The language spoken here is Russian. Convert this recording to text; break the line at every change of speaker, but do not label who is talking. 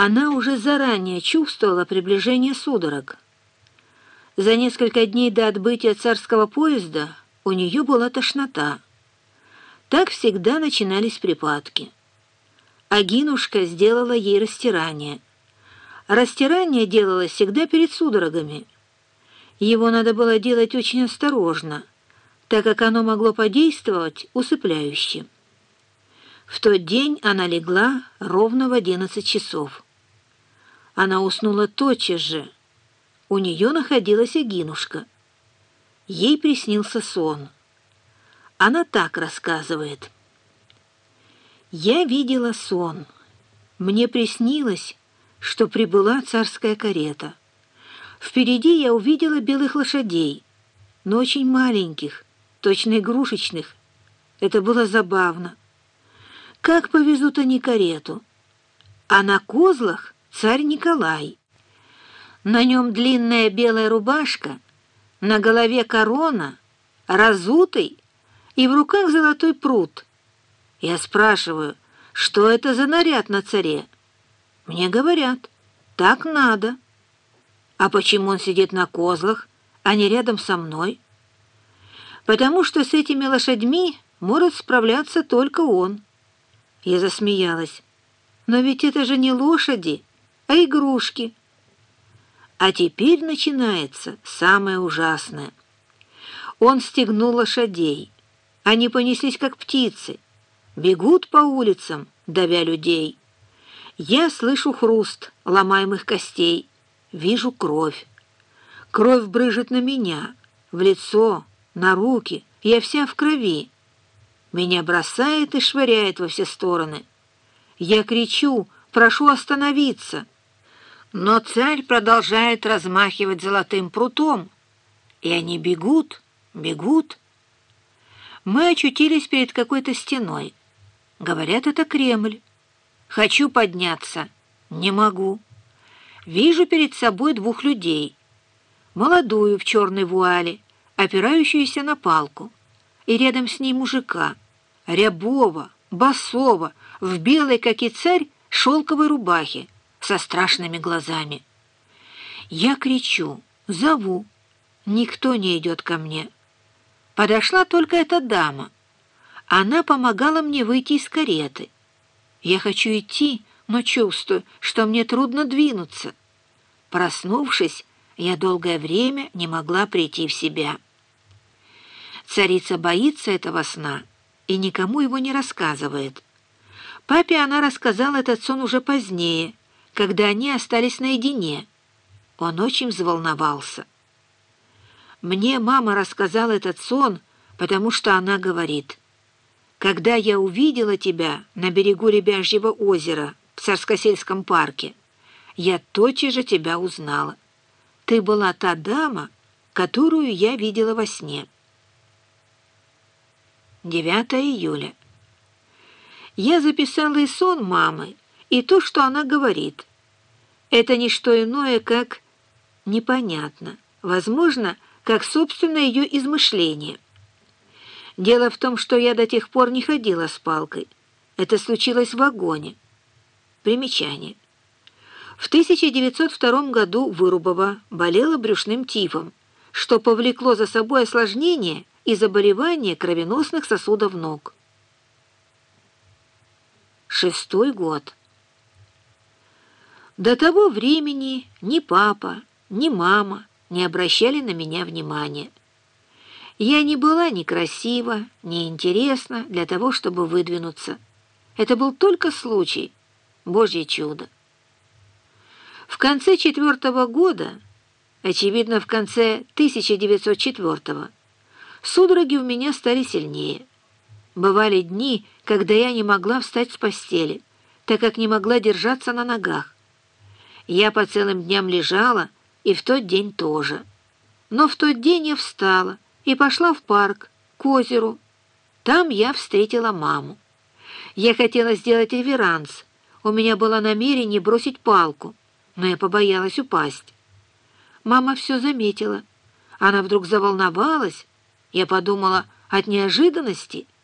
Она уже заранее чувствовала приближение судорог. За несколько дней до отбытия царского поезда у нее была тошнота. Так всегда начинались припадки. Агинушка сделала ей растирание. Растирание делалось всегда перед судорогами. Его надо было делать очень осторожно, так как оно могло подействовать усыпляюще. В тот день она легла ровно в одиннадцать часов. Она уснула тотчас же. У нее находилась Агинушка. Ей приснился сон. Она так рассказывает. «Я видела сон. Мне приснилось, что прибыла царская карета. Впереди я увидела белых лошадей, но очень маленьких, точно игрушечных. Это было забавно. Как повезут они карету? А на козлах царь Николай. На нем длинная белая рубашка, на голове корона, разутый и в руках золотой пруд. Я спрашиваю, что это за наряд на царе? Мне говорят, так надо. А почему он сидит на козлах, а не рядом со мной? Потому что с этими лошадьми может справляться только он. Я засмеялась. Но ведь это же не лошади, а игрушки. А теперь начинается самое ужасное. Он стегнул лошадей. Они понеслись, как птицы. Бегут по улицам, давя людей. Я слышу хруст ломаемых костей, вижу кровь. Кровь брыжет на меня, в лицо, на руки, я вся в крови. Меня бросает и швыряет во все стороны. Я кричу, прошу остановиться — но царь продолжает размахивать золотым прутом, и они бегут, бегут. Мы очутились перед какой-то стеной. Говорят, это Кремль. Хочу подняться, не могу. Вижу перед собой двух людей. Молодую в черной вуале, опирающуюся на палку, и рядом с ней мужика, рябого, басова, в белой, как и царь, шелковой рубахе, со страшными глазами. Я кричу, зову. Никто не идет ко мне. Подошла только эта дама. Она помогала мне выйти из кареты. Я хочу идти, но чувствую, что мне трудно двинуться. Проснувшись, я долгое время не могла прийти в себя. Царица боится этого сна и никому его не рассказывает. Папе она рассказала этот сон уже позднее, когда они остались наедине. Он очень взволновался. Мне мама рассказала этот сон, потому что она говорит, «Когда я увидела тебя на берегу Ребяжьего озера в Царскосельском парке, я тотчас же тебя узнала. Ты была та дама, которую я видела во сне». 9 июля. Я записала и сон мамы, и то, что она говорит. Это не что иное, как непонятно, возможно, как собственное ее измышление. Дело в том, что я до тех пор не ходила с палкой. Это случилось в вагоне. Примечание. В 1902 году Вырубова болела брюшным тифом, что повлекло за собой осложнение и заболевание кровеносных сосудов ног. Шестой год. До того времени ни папа, ни мама не обращали на меня внимания. Я не была ни красива, ни интересна для того, чтобы выдвинуться. Это был только случай, Божье чудо. В конце четвертого года, очевидно, в конце 1904 судороги у меня стали сильнее. Бывали дни, когда я не могла встать с постели, так как не могла держаться на ногах. Я по целым дням лежала, и в тот день тоже. Но в тот день я встала и пошла в парк, к озеру. Там я встретила маму. Я хотела сделать реверанс. У меня было намерение бросить палку, но я побоялась упасть. Мама все заметила. Она вдруг заволновалась. Я подумала от неожиданности —